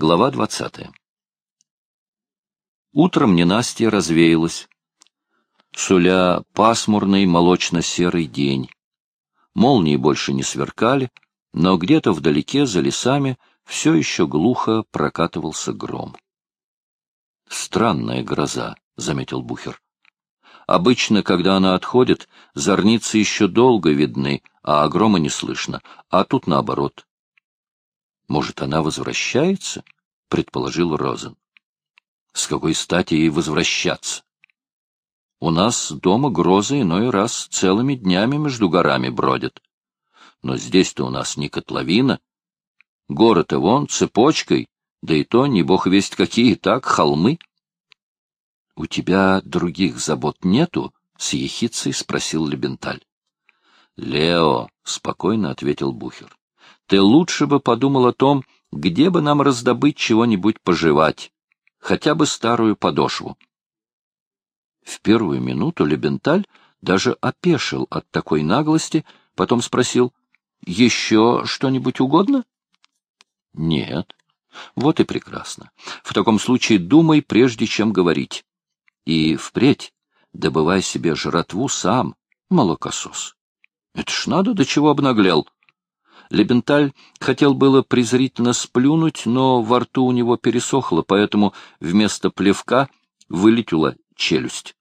Глава двадцатая. Утром ненастье развеялось, суля пасмурный молочно-серый день. Молнии больше не сверкали, но где-то вдалеке, за лесами, все еще глухо прокатывался гром. «Странная гроза», — заметил Бухер. «Обычно, когда она отходит, зорницы еще долго видны, а грома не слышно, а тут наоборот. Может, она возвращается? — предположил Розен. — С какой стати ей возвращаться? У нас дома грозы иной раз целыми днями между горами бродят. Но здесь-то у нас не котловина. Город-то вон цепочкой, да и то не бог весть какие, так, холмы. — У тебя других забот нету? — с ехицей спросил Лебенталь. — Лео, — спокойно ответил Бухер, — ты лучше бы подумал о том, где бы нам раздобыть чего-нибудь пожевать, хотя бы старую подошву. В первую минуту Лебенталь даже опешил от такой наглости, потом спросил, «Еще что-нибудь угодно?» «Нет». «Вот и прекрасно. В таком случае думай, прежде чем говорить. И впредь добывай себе жратву сам, молокосос. Это ж надо, до чего обнаглел». Лебенталь хотел было презрительно сплюнуть, но во рту у него пересохло, поэтому вместо плевка вылетела челюсть.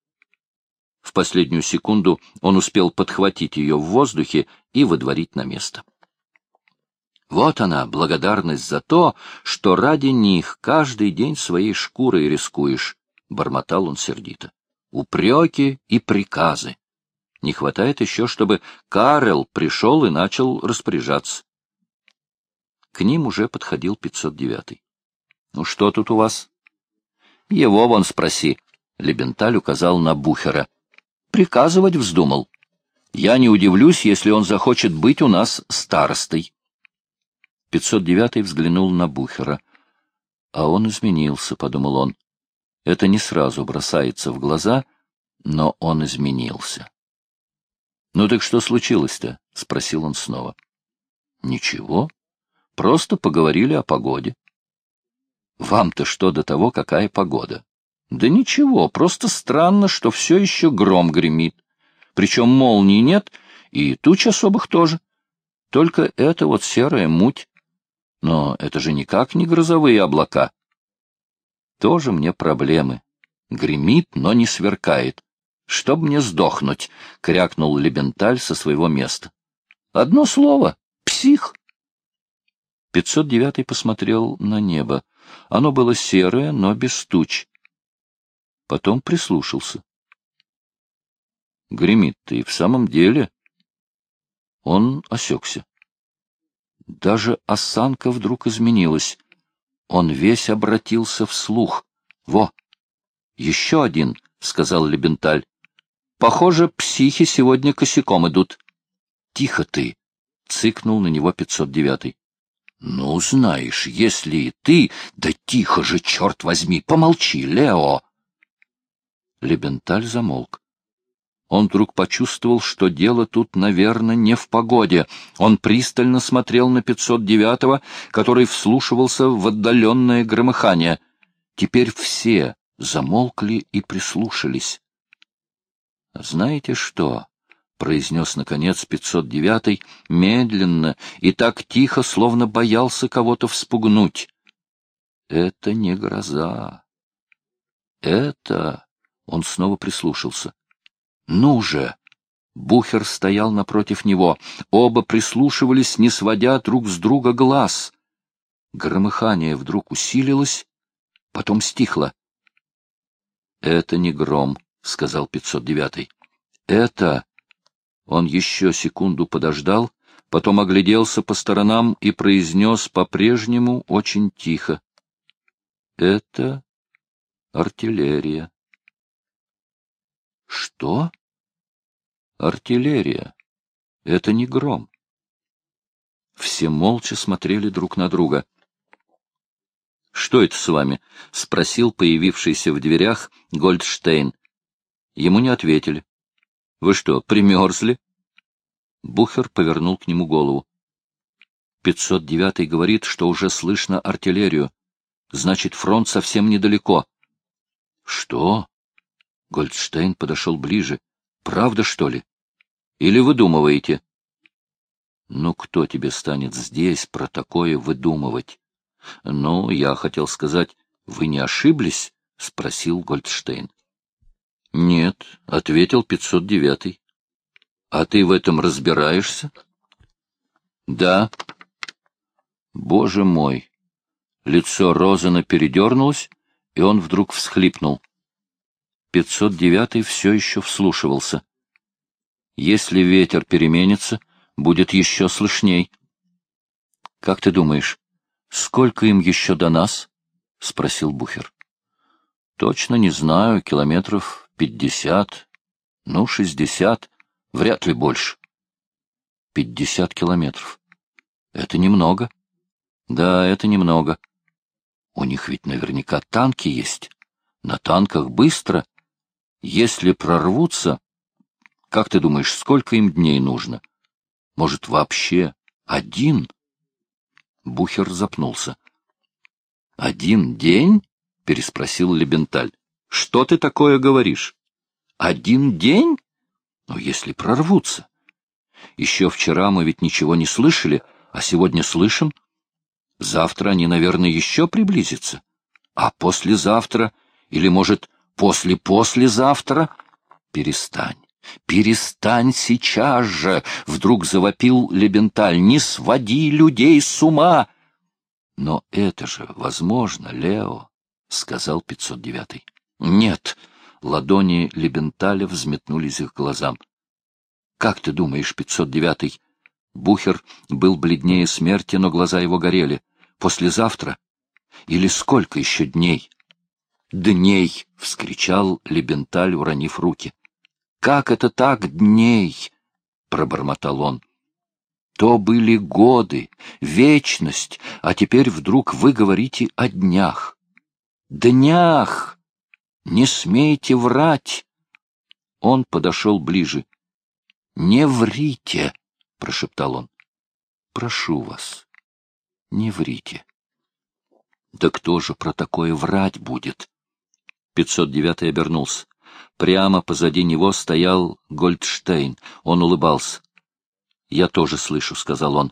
В последнюю секунду он успел подхватить ее в воздухе и выдворить на место. Вот она, благодарность за то, что ради них каждый день своей шкурой рискуешь, — бормотал он сердито. Упреки и приказы. Не хватает еще, чтобы Карел пришел и начал распоряжаться. К ним уже подходил 509-й. — Ну что тут у вас? — Его вон спроси. Лебенталь указал на Бухера. — Приказывать вздумал. Я не удивлюсь, если он захочет быть у нас старостой. 509-й взглянул на Бухера. А он изменился, — подумал он. Это не сразу бросается в глаза, но он изменился. «Ну так что случилось-то?» — спросил он снова. «Ничего. Просто поговорили о погоде». «Вам-то что до того, какая погода?» «Да ничего, просто странно, что все еще гром гремит. Причем молнии нет, и туч особых тоже. Только это вот серая муть. Но это же никак не грозовые облака. Тоже мне проблемы. Гремит, но не сверкает. Чтоб мне сдохнуть, — крякнул Лебенталь со своего места. — Одно слово — псих. 509 посмотрел на небо. Оно было серое, но без туч. Потом прислушался. Гремит-то и в самом деле. Он осекся. Даже осанка вдруг изменилась. Он весь обратился вслух. — Во! Еще один, — сказал Лебенталь. Похоже, психи сегодня косяком идут. — Тихо ты! — цыкнул на него 509-й. — Ну, знаешь, если и ты... Да тихо же, черт возьми! Помолчи, Лео! Лебенталь замолк. Он вдруг почувствовал, что дело тут, наверное, не в погоде. Он пристально смотрел на 509-го, который вслушивался в отдаленное громыхание. Теперь все замолкли и прислушались. Знаете что? — произнес, наконец, 509-й, медленно и так тихо, словно боялся кого-то вспугнуть. — Это не гроза. Это... Он снова прислушался. — Ну же! Бухер стоял напротив него. Оба прислушивались, не сводя друг с друга глаз. Громыхание вдруг усилилось, потом стихло. — Это не гром, — сказал 509-й. — Это... Он еще секунду подождал, потом огляделся по сторонам и произнес по-прежнему очень тихо. — Это артиллерия. — Что? — Артиллерия. Это не гром. Все молча смотрели друг на друга. — Что это с вами? — спросил появившийся в дверях Гольдштейн. Ему не ответили. — Вы что, примерзли? Бухер повернул к нему голову. 509-й говорит, что уже слышно артиллерию. Значит, фронт совсем недалеко. Что? Гольдштейн подошел ближе. Правда, что ли? Или выдумываете? Ну, кто тебе станет здесь про такое выдумывать? Ну, я хотел сказать, вы не ошиблись? — спросил Гольдштейн. — Нет, — ответил 509-й. — А ты в этом разбираешься? — Да. — Боже мой! Лицо Розена передернулось, и он вдруг всхлипнул. 509-й все еще вслушивался. Если ветер переменится, будет еще слышней. — Как ты думаешь, сколько им еще до нас? — спросил Бухер. — Точно не знаю, километров пятьдесят, ну, шестьдесят, вряд ли больше. — Пятьдесят километров. Это немного. Да, это немного. У них ведь наверняка танки есть. На танках быстро. Если прорвутся, как ты думаешь, сколько им дней нужно? Может, вообще один? Бухер запнулся. — Один день? — переспросил Лебенталь. — Что ты такое говоришь? Один день? Ну, если прорвутся. Еще вчера мы ведь ничего не слышали, а сегодня слышим. Завтра они, наверное, еще приблизятся. А послезавтра, или, может, после-послезавтра? Перестань. «Перестань сейчас же!» — вдруг завопил Лебенталь. «Не своди людей с ума!» «Но это же возможно, Лео!» — сказал 509-й. «Нет!» — ладони Лебенталя взметнулись их глазам. «Как ты думаешь, 509-й?» Бухер был бледнее смерти, но глаза его горели. «Послезавтра? Или сколько еще дней?» «Дней!» — вскричал Лебенталь, уронив руки. Как это так дней? — пробормотал он. То были годы, вечность, а теперь вдруг вы говорите о днях. Днях! Не смейте врать! Он подошел ближе. — Не врите! — прошептал он. — Прошу вас, не врите. — Да кто же про такое врать будет? Пятьсот девятый обернулся. Прямо позади него стоял Гольдштейн. Он улыбался. «Я тоже слышу», — сказал он.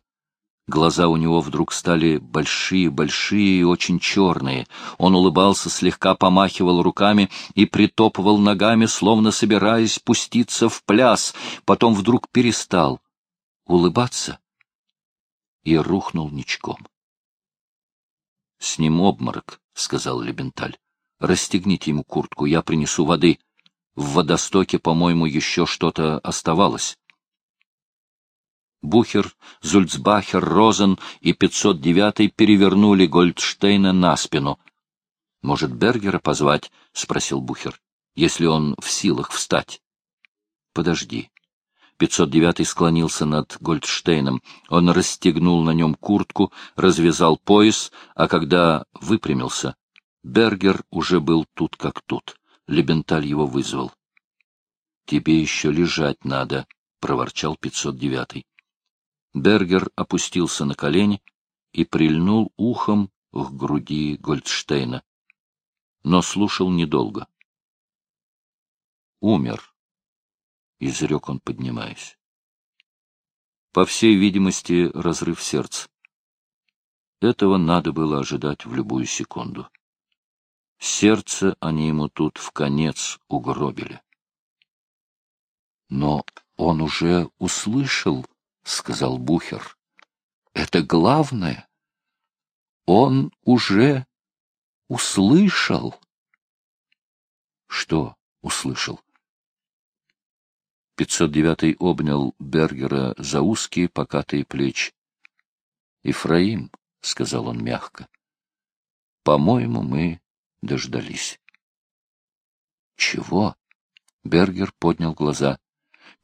Глаза у него вдруг стали большие-большие и очень черные. Он улыбался, слегка помахивал руками и притопывал ногами, словно собираясь пуститься в пляс. Потом вдруг перестал улыбаться и рухнул ничком. — С ним обморок, — сказал Лебенталь. — Расстегните ему куртку, я принесу воды. В водостоке, по-моему, еще что-то оставалось. Бухер, Зульцбахер, Розен и 509-й перевернули Гольдштейна на спину. — Может, Бергера позвать? — спросил Бухер, — если он в силах встать. — Подожди. 509-й склонился над Гольдштейном. Он расстегнул на нем куртку, развязал пояс, а когда выпрямился, Бергер уже был тут как тут. Лебенталь его вызвал. — Тебе еще лежать надо, — проворчал 509-й. Бергер опустился на колени и прильнул ухом к груди Гольдштейна, но слушал недолго. — Умер, — изрек он, поднимаясь. По всей видимости, разрыв сердца. Этого надо было ожидать в любую секунду. Сердце они ему тут в конец угробили. Но он уже услышал, — сказал Бухер. Это главное. Он уже услышал. Что услышал? 509-й обнял Бергера за узкие покатые плечи. — Ифраим, — сказал он мягко, — по-моему, мы дождались. Чего? Бергер поднял глаза.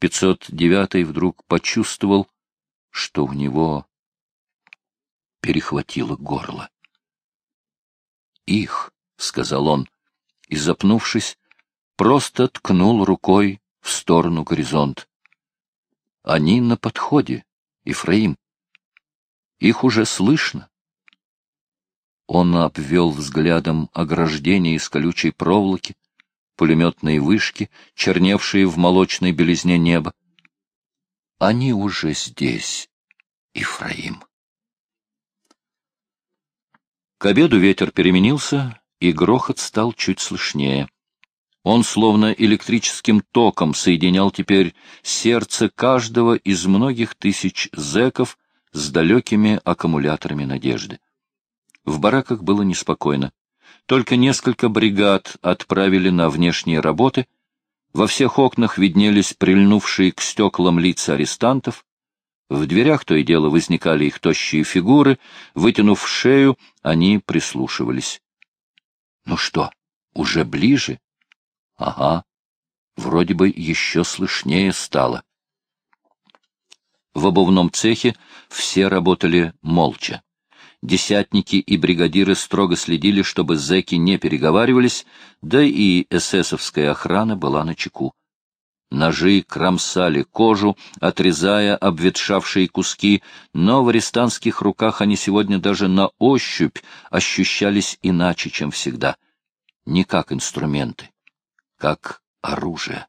Пятьсот девятый вдруг почувствовал, что у него перехватило горло. «Их», — сказал он, и, запнувшись, просто ткнул рукой в сторону горизонт. «Они на подходе, Ифраим. Их уже слышно. Он обвел взглядом ограждения из колючей проволоки, пулеметные вышки, черневшие в молочной белизне неба. Они уже здесь, Ифраим. К обеду ветер переменился, и грохот стал чуть слышнее. Он словно электрическим током соединял теперь сердце каждого из многих тысяч зэков с далекими аккумуляторами надежды. В бараках было неспокойно. Только несколько бригад отправили на внешние работы. Во всех окнах виднелись прильнувшие к стеклам лица арестантов. В дверях то и дело возникали их тощие фигуры. Вытянув шею, они прислушивались. — Ну что, уже ближе? — Ага. Вроде бы еще слышнее стало. В обувном цехе все работали молча. Десятники и бригадиры строго следили, чтобы зэки не переговаривались, да и эсэсовская охрана была на чеку. Ножи кромсали кожу, отрезая обветшавшие куски, но в арестантских руках они сегодня даже на ощупь ощущались иначе, чем всегда. Не как инструменты, как оружие.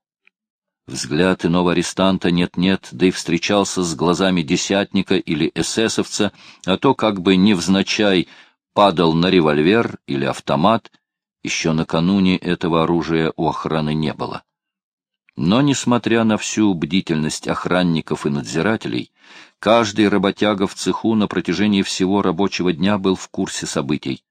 Взгляд иного арестанта нет-нет, да и встречался с глазами десятника или эсэсовца, а то как бы невзначай падал на револьвер или автомат. Еще накануне этого оружия у охраны не было. Но, несмотря на всю бдительность охранников и надзирателей, каждый работяга в цеху на протяжении всего рабочего дня был в курсе событий.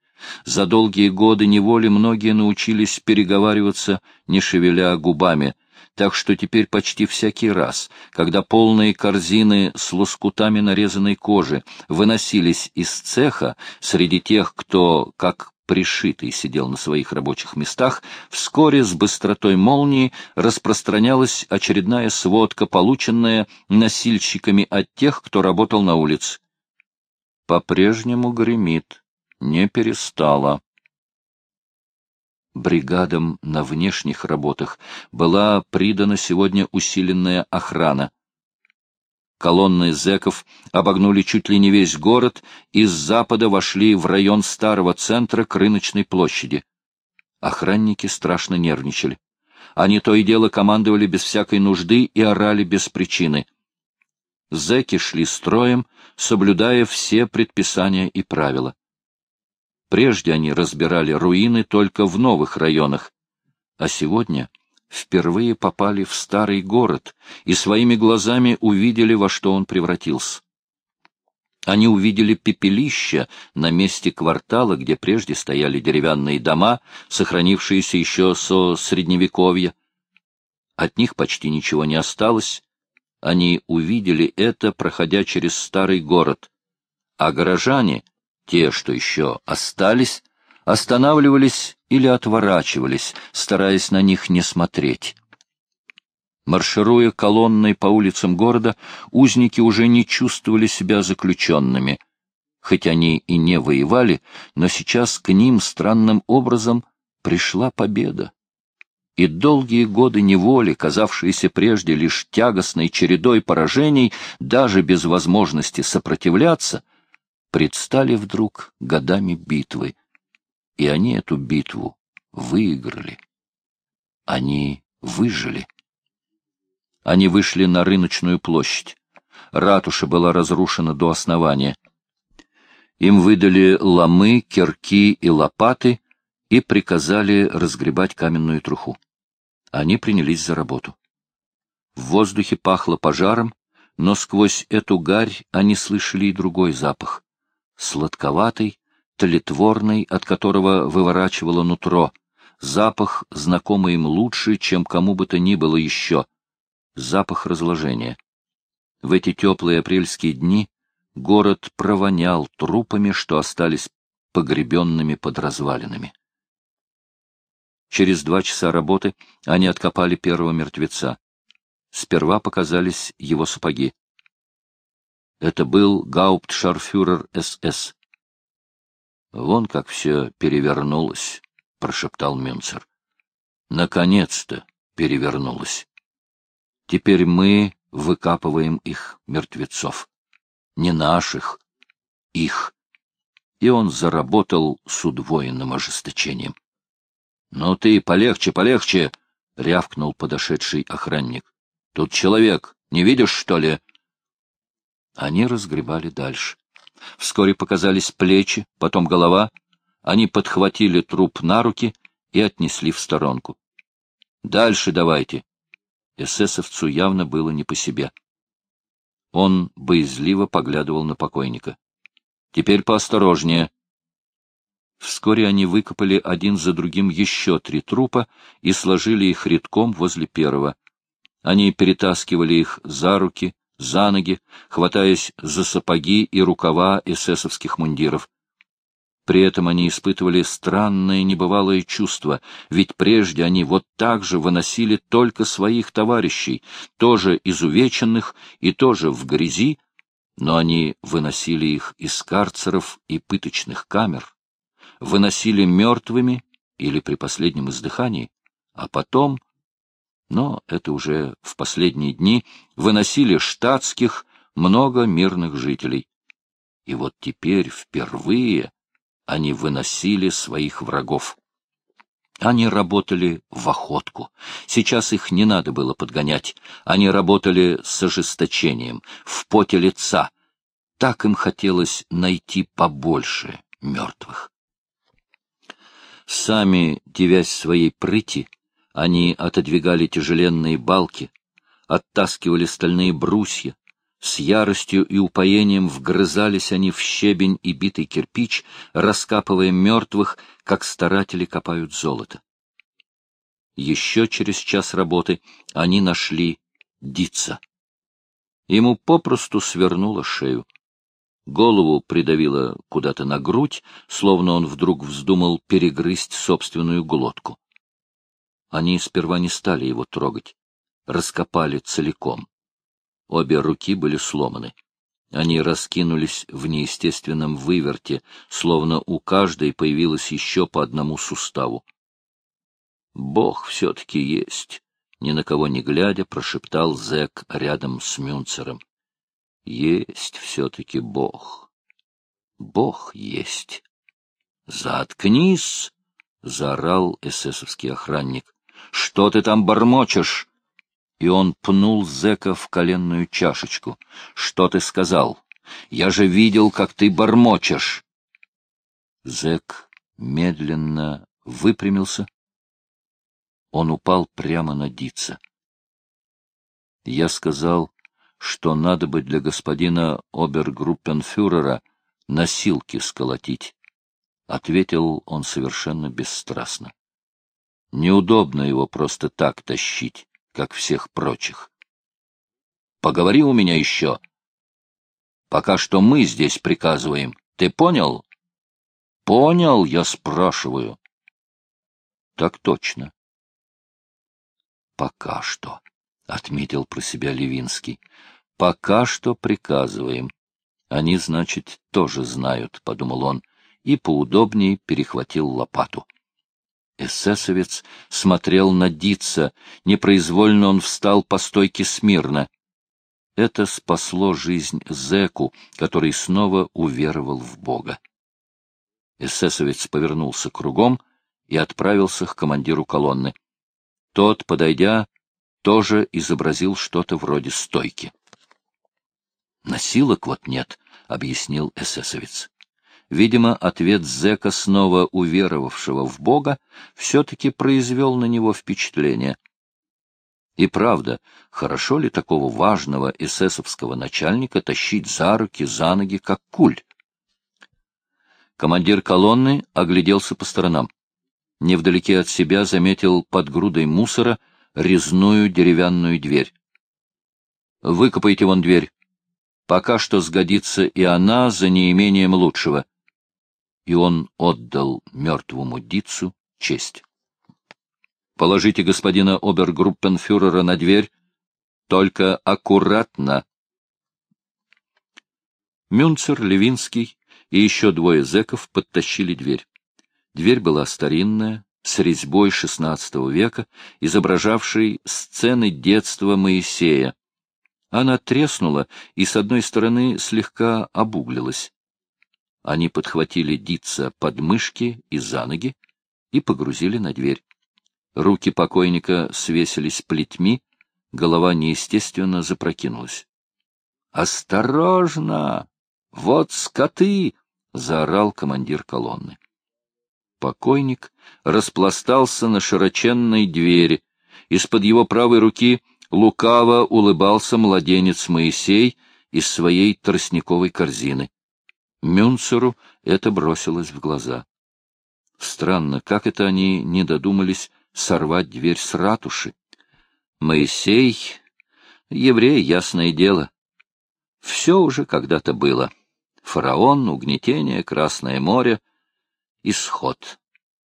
За долгие годы неволи многие научились переговариваться, не шевеля губами, так что теперь почти всякий раз, когда полные корзины с лоскутами нарезанной кожи выносились из цеха, среди тех, кто, как пришитый, сидел на своих рабочих местах, вскоре с быстротой молнии распространялась очередная сводка, полученная носильщиками от тех, кто работал на улице. По-прежнему гремит, не перестала бригадам на внешних работах была придана сегодня усиленная охрана. Колонны зэков обогнули чуть ли не весь город и с запада вошли в район старого центра к рыночной площади. Охранники страшно нервничали. Они то и дело командовали без всякой нужды и орали без причины. Зэки шли строем, соблюдая все предписания и правила. Прежде они разбирали руины только в новых районах, а сегодня впервые попали в старый город и своими глазами увидели, во что он превратился. Они увидели пепелище на месте квартала, где прежде стояли деревянные дома, сохранившиеся еще со Средневековья. От них почти ничего не осталось. Они увидели это, проходя через старый город. А горожане те, что еще остались, останавливались или отворачивались, стараясь на них не смотреть. Маршируя колонной по улицам города, узники уже не чувствовали себя заключенными. Хоть они и не воевали, но сейчас к ним странным образом пришла победа. И долгие годы неволи, казавшиеся прежде лишь тягостной чередой поражений, даже без возможности сопротивляться, предстали вдруг годами битвы, и они эту битву выиграли. Они выжили. Они вышли на рыночную площадь. Ратуша была разрушена до основания. Им выдали ломы, кирки и лопаты и приказали разгребать каменную труху. Они принялись за работу. В воздухе пахло пожаром, но сквозь эту гарь они слышали и другой запах сладковатый, тлетворный, от которого выворачивало нутро, запах, знакомый им лучше, чем кому бы то ни было еще, запах разложения. В эти теплые апрельские дни город провонял трупами, что остались погребенными под развалинами. Через два часа работы они откопали первого мертвеца. Сперва показались его сапоги. Это был гауптшарфюрер СС. «Вон как все перевернулось», — прошептал Мюнцер. «Наконец-то перевернулось. Теперь мы выкапываем их мертвецов. Не наших, их. и он заработал с удвоенным ожесточением. — Ну ты полегче, полегче! — рявкнул подошедший охранник. — Тут человек, не видишь, что ли? Они разгребали дальше. Вскоре показались плечи, потом голова. Они подхватили труп на руки и отнесли в сторонку. — Дальше давайте. Эсэсовцу явно было не по себе. Он боязливо поглядывал на покойника. — Теперь поосторожнее. Вскоре они выкопали один за другим еще три трупа и сложили их редком возле первого. Они перетаскивали их за руки, за ноги, хватаясь за сапоги и рукава эсэсовских мундиров. При этом они испытывали странное небывалое чувство, ведь прежде они вот так же выносили только своих товарищей, тоже изувеченных и тоже в грязи, но они выносили их из карцеров и пыточных камер, выносили мертвыми или при последнем издыхании, а потом но это уже в последние дни выносили штатских много мирных жителей. И вот теперь впервые они выносили своих врагов. Они работали в охотку. Сейчас их не надо было подгонять. Они работали с ожесточением, в поте лица. Так им хотелось найти побольше мертвых. Сами, девясь своей прыти, они отодвигали тяжеленные балки, оттаскивали стальные брусья, с яростью и упоением вгрызались они в щебень и битый кирпич, раскапывая мертвых, как старатели копают золото. Еще через час работы они нашли Дица. Ему попросту свернуло шею. Голову придавило куда-то на грудь, словно он вдруг вздумал перегрызть собственную глотку. Они сперва не стали его трогать, раскопали целиком. Обе руки были сломаны. Они раскинулись в неестественном выверте, словно у каждой появилось еще по одному суставу. «Бог все-таки есть», — ни на кого не глядя, прошептал зэк рядом с Мюнцером. «Есть все-таки Бог. Бог есть». «Заткнись!» — заорал эсэсовский охранник. Что ты там бормочешь? И он пнул зэка в коленную чашечку. Что ты сказал? Я же видел, как ты бормочешь. Зэк медленно выпрямился. Он упал прямо на Дица. Я сказал, что надо бы для господина обергруппенфюрера носилки сколотить. Ответил он совершенно бесстрастно. Неудобно его просто так тащить, как всех прочих. Поговори у меня еще. Пока что мы здесь приказываем. Ты понял? Понял, я спрашиваю. Так точно. Пока что, — отметил про себя Левинский. Пока что приказываем. Они, значит, тоже знают, — подумал он, и поудобнее перехватил лопату. Эсэсовец смотрел на Дица, непроизвольно он встал по стойке смирно. Это спасло жизнь зэку, который снова уверовал в Бога. Эсэсовец повернулся кругом и отправился к командиру колонны. Тот, подойдя, тоже изобразил что-то вроде стойки. — Насилок вот нет, — объяснил эсэсовец. Видимо, ответ зэка, снова уверовавшего в Бога, все-таки произвел на него впечатление. И правда, хорошо ли такого важного эсэсовского начальника тащить за руки, за ноги, как куль? Командир колонны огляделся по сторонам. Невдалеке от себя заметил под грудой мусора резную деревянную дверь. «Выкопайте вон дверь. Пока что сгодится и она за неимением лучшего и он отдал мертвому Дицу честь. «Положите господина обергруппенфюрера на дверь, только аккуратно». Мюнцер, Левинский и еще двое зэков подтащили дверь. Дверь была старинная, с резьбой XVI века, изображавшей сцены детства Моисея. Она треснула и с одной стороны слегка обуглилась. Они подхватили Дица под мышки и за ноги и погрузили на дверь. Руки покойника свесились плетьми, голова неестественно запрокинулась. «Осторожно! Вот скоты!» — заорал командир колонны. Покойник распластался на широченной двери. Из-под его правой руки лукаво улыбался младенец Моисей из своей тростниковой корзины. Мюнцеру это бросилось в глаза. Странно, как это они не додумались сорвать дверь с ратуши. Моисей, еврей, ясное дело. Все уже когда-то было. Фараон, угнетение, Красное море, исход.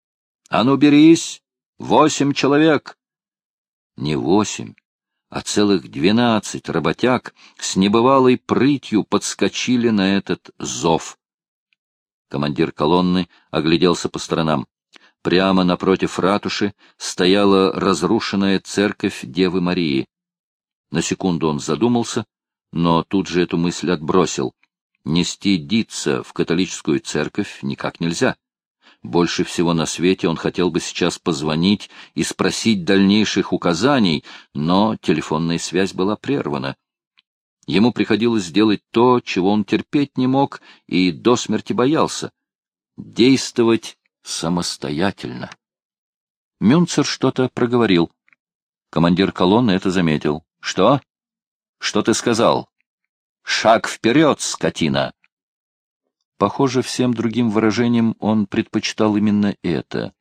— А ну, берись! Восемь человек! Не восемь, а целых двенадцать работяг с небывалой прытью подскочили на этот зов. Командир колонны огляделся по сторонам. Прямо напротив ратуши стояла разрушенная церковь Девы Марии. На секунду он задумался, но тут же эту мысль отбросил. Нести Дитса в католическую церковь никак нельзя. Больше всего на свете он хотел бы сейчас позвонить и спросить дальнейших указаний, но телефонная связь была прервана. Ему приходилось сделать то, чего он терпеть не мог и до смерти боялся — действовать самостоятельно. Мюнцер что-то проговорил. Командир колонны это заметил. — Что? Что ты сказал? — Шаг вперед, скотина! Похоже, всем другим выражением он предпочитал именно это.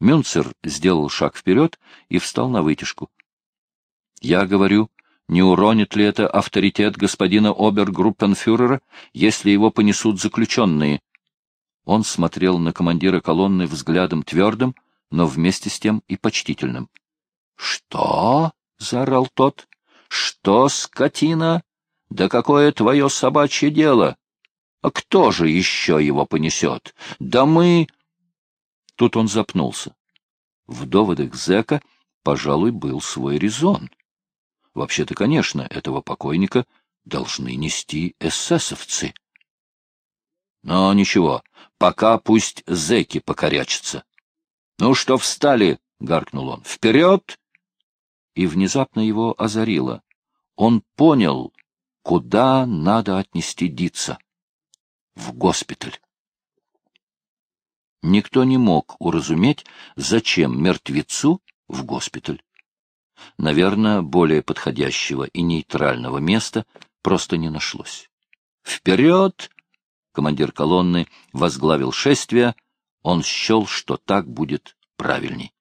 Мюнцер сделал шаг вперед и встал на вытяжку. — Я говорю, не уронит ли это авторитет господина обергруппенфюрера, если его понесут заключенные? Он смотрел на командира колонны взглядом твердым, но вместе с тем и почтительным. — Что? — заорал тот. — Что, скотина? Да какое твое собачье дело? А кто же еще его понесет? Да мы... Тут он запнулся. В доводах зэка, пожалуй, был свой резон. Вообще-то, конечно, этого покойника должны нести эсэсовцы. Но ничего, пока пусть зэки покорячатся. — Ну что встали? — гаркнул он. — Вперед! И внезапно его озарило. Он понял, куда надо отнести Дица. В госпиталь. Никто не мог уразуметь, зачем мертвецу в госпиталь. Наверное, более подходящего и нейтрального места просто не нашлось. «Вперед!» Командир колонны возглавил шествие, он счел, что так будет правильней.